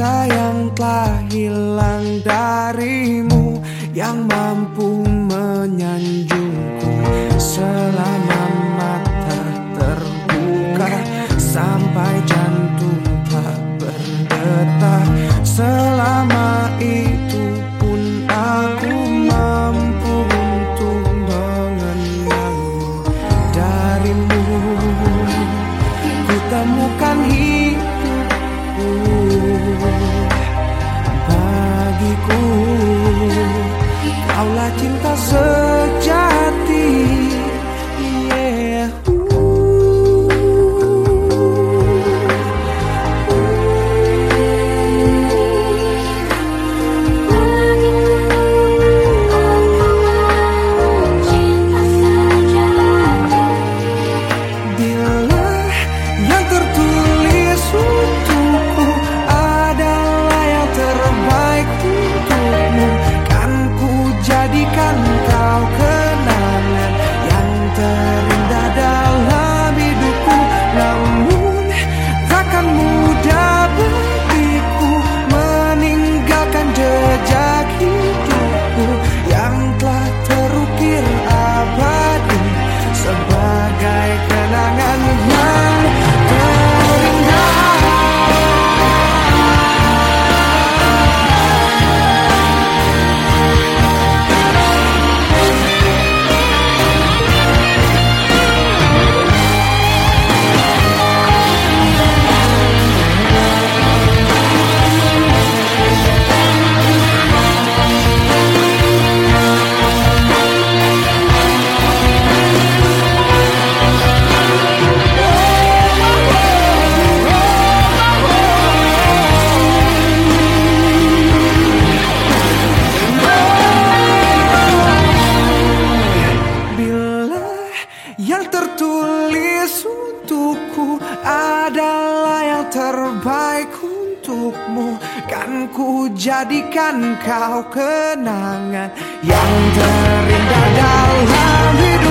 cinta yang telah hilang darimu yang Kaulah cinta sejati yang tertulis untukku adalah yang terbaik untukmu. Kan ku jadikan kau kenangan yang terindah dalam hidup.